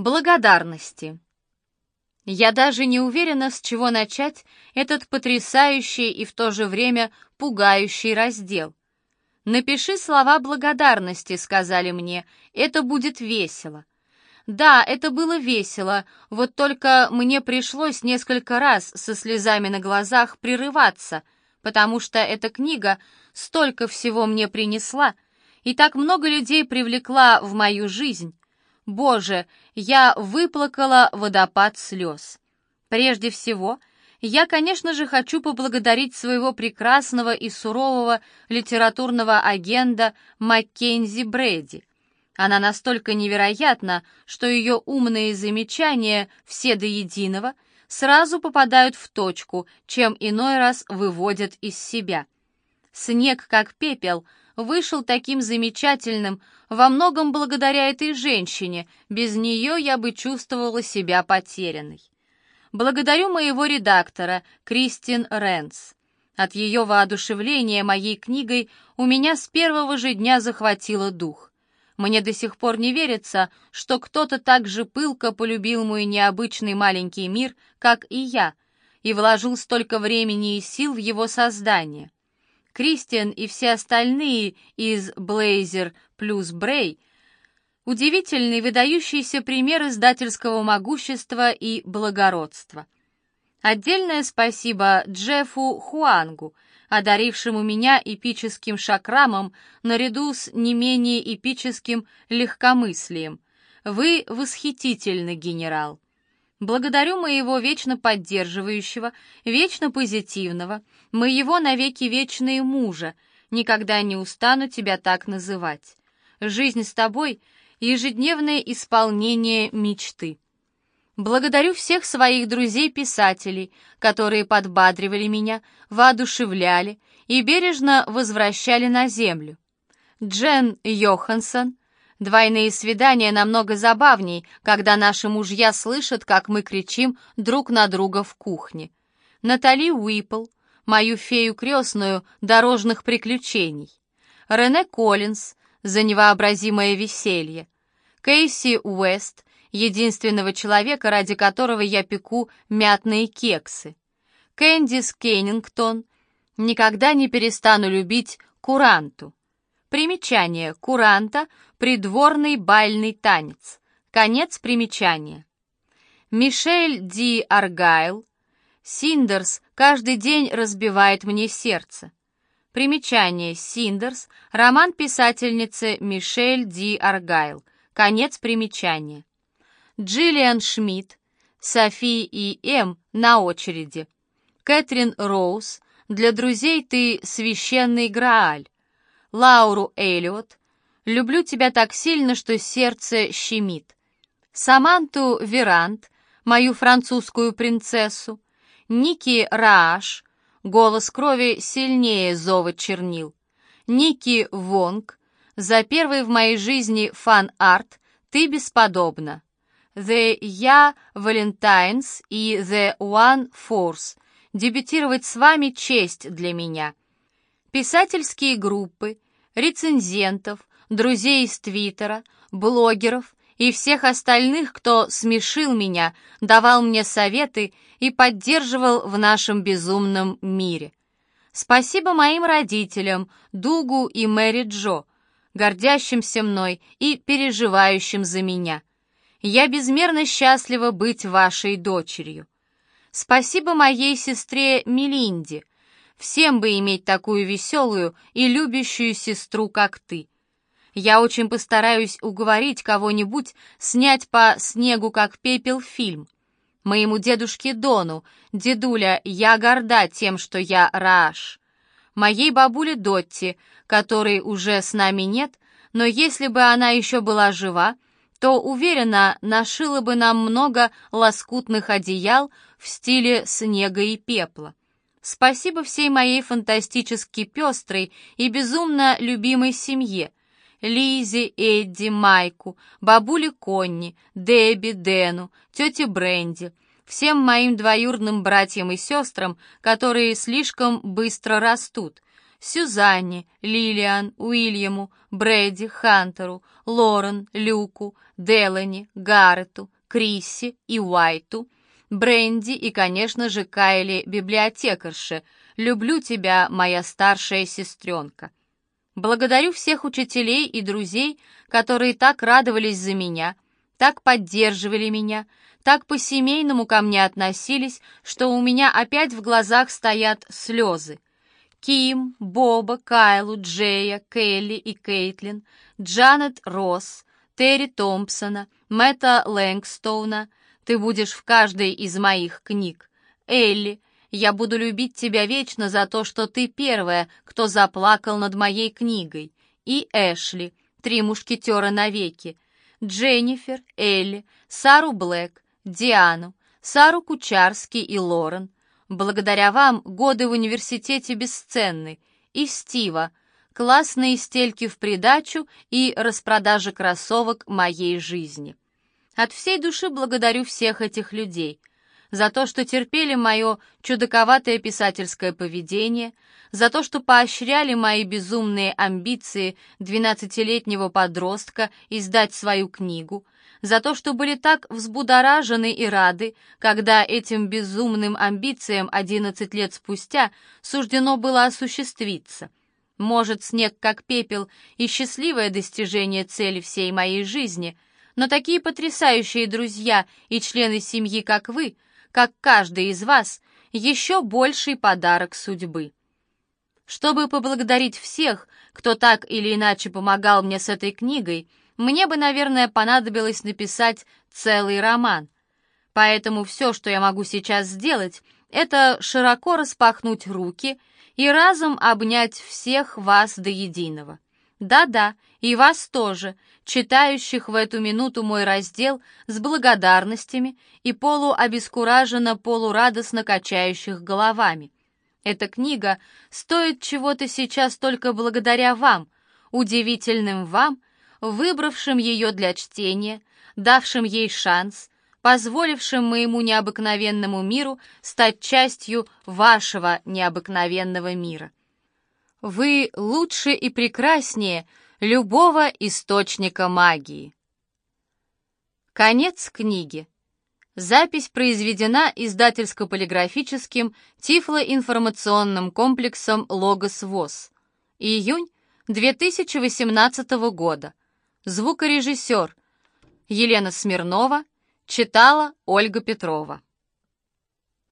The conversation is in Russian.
Благодарности. Я даже не уверена, с чего начать этот потрясающий и в то же время пугающий раздел. «Напиши слова благодарности», — сказали мне, — «это будет весело». Да, это было весело, вот только мне пришлось несколько раз со слезами на глазах прерываться, потому что эта книга столько всего мне принесла и так много людей привлекла в мою жизнь, Боже, я выплакала водопад слез. Прежде всего, я, конечно же, хочу поблагодарить своего прекрасного и сурового литературного агента Маккензи Брэди. Она настолько невероятна, что ее умные замечания, все до единого, сразу попадают в точку, чем иной раз выводят из себя. Снег, как пепел, вышел таким замечательным, во многом благодаря этой женщине, без нее я бы чувствовала себя потерянной. Благодарю моего редактора, Кристин Ренс. От ее воодушевления моей книгой у меня с первого же дня захватило дух. Мне до сих пор не верится, что кто-то так же пылко полюбил мой необычный маленький мир, как и я, и вложил столько времени и сил в его создание. Кристиан и все остальные из Блейзер плюс Брей — удивительный, выдающийся пример издательского могущества и благородства. Отдельное спасибо Джеффу Хуангу, одарившему меня эпическим шакрамом наряду с не менее эпическим легкомыслием. Вы восхитительный генерал. Благодарю моего вечно поддерживающего, вечно позитивного, моего навеки вечные мужа, никогда не устану тебя так называть. Жизнь с тобой — ежедневное исполнение мечты. Благодарю всех своих друзей-писателей, которые подбадривали меня, воодушевляли и бережно возвращали на землю. Джен Йоханссон, Двойные свидания намного забавней, когда наши мужья слышат, как мы кричим друг на друга в кухне. Натали Уипл, мою фею крестную дорожных приключений. Рене Коллинз за невообразимое веселье. Кейси Уэст, единственного человека, ради которого я пеку мятные кексы. Кэндис Кеннингтон, никогда не перестану любить куранту. Примечание. Куранта — придворный бальный танец. Конец примечания. Мишель Ди Аргайл. Синдерс каждый день разбивает мне сердце. Примечание. Синдерс. Роман писательницы Мишель Ди Аргайл. Конец примечания. Джиллиан Шмидт. Софи и М на очереди. Кэтрин Роуз. Для друзей ты священный Грааль. Лауру Эллиот. «Люблю тебя так сильно, что сердце щемит». Саманту Верант, мою французскую принцессу. Ники Рааш, голос крови сильнее зова чернил. Ники Вонг, за первый в моей жизни фан-арт «Ты бесподобна». The YA Valentines и The OneFours. Дебютировать с вами честь для меня писательские группы, рецензентов, друзей из Твиттера, блогеров и всех остальных, кто смешил меня, давал мне советы и поддерживал в нашем безумном мире. Спасибо моим родителям, Дугу и Мэри Джо, гордящимся мной и переживающим за меня. Я безмерно счастлива быть вашей дочерью. Спасибо моей сестре Мелинде, Всем бы иметь такую веселую и любящую сестру, как ты. Я очень постараюсь уговорить кого-нибудь снять по снегу, как пепел, фильм. Моему дедушке Дону, дедуля, я горда тем, что я Рааш. Моей бабуле Дотти, которой уже с нами нет, но если бы она еще была жива, то, уверена, нашила бы нам много лоскутных одеял в стиле снега и пепла. Спасибо всей моей фантастически пестрой и безумно любимой семье. Лизе, Эдди, Майку, бабуле Конни, Дебби, Дэну, тете Бренди, всем моим двоюродным братьям и сестрам, которые слишком быстро растут, Сюзанне, Лилиан, Уильяму, Брэди, Хантеру, Лорен, Люку, Делани, Гаррету, Крисси и Уайту, Бренди и, конечно же, Кайли, библиотекарше. Люблю тебя, моя старшая сестренка. Благодарю всех учителей и друзей, которые так радовались за меня, так поддерживали меня, так по-семейному ко мне относились, что у меня опять в глазах стоят слезы. Ким, Боба, Кайлу, Джея, Келли и Кейтлин, Джанет Росс, Терри Томпсона, Мэтта Лэнгстоуна. Ты будешь в каждой из моих книг. Элли, я буду любить тебя вечно за то, что ты первая, кто заплакал над моей книгой. И Эшли, три мушкетера навеки. Дженнифер, Элли, Сару Блэк, Диану, Сару Кучарский и Лорен. Благодаря вам годы в университете бесценны. И Стива, классные стельки в придачу и распродажа кроссовок моей жизни. От всей души благодарю всех этих людей за то, что терпели мое чудаковатое писательское поведение, за то, что поощряли мои безумные амбиции двенадцатилетнего подростка издать свою книгу, за то, что были так взбудоражены и рады, когда этим безумным амбициям одиннадцать лет спустя суждено было осуществиться. Может, снег как пепел и счастливое достижение цели всей моей жизни, но такие потрясающие друзья и члены семьи, как вы, как каждый из вас, еще больший подарок судьбы. Чтобы поблагодарить всех, кто так или иначе помогал мне с этой книгой, мне бы, наверное, понадобилось написать целый роман. Поэтому все, что я могу сейчас сделать, это широко распахнуть руки и разом обнять всех вас до единого. Да-да, и вас тоже, читающих в эту минуту мой раздел с благодарностями и полуобескураженно, полурадостно качающих головами. Эта книга стоит чего-то сейчас только благодаря вам, удивительным вам, выбравшим ее для чтения, давшим ей шанс, позволившим моему необыкновенному миру стать частью вашего необыкновенного мира. Вы лучше и прекраснее любого источника магии. Конец книги. Запись произведена издательско-полиграфическим тифлоинформационным комплексом «Логос ВОЗ». Июнь 2018 года. Звукорежиссер Елена Смирнова читала Ольга Петрова.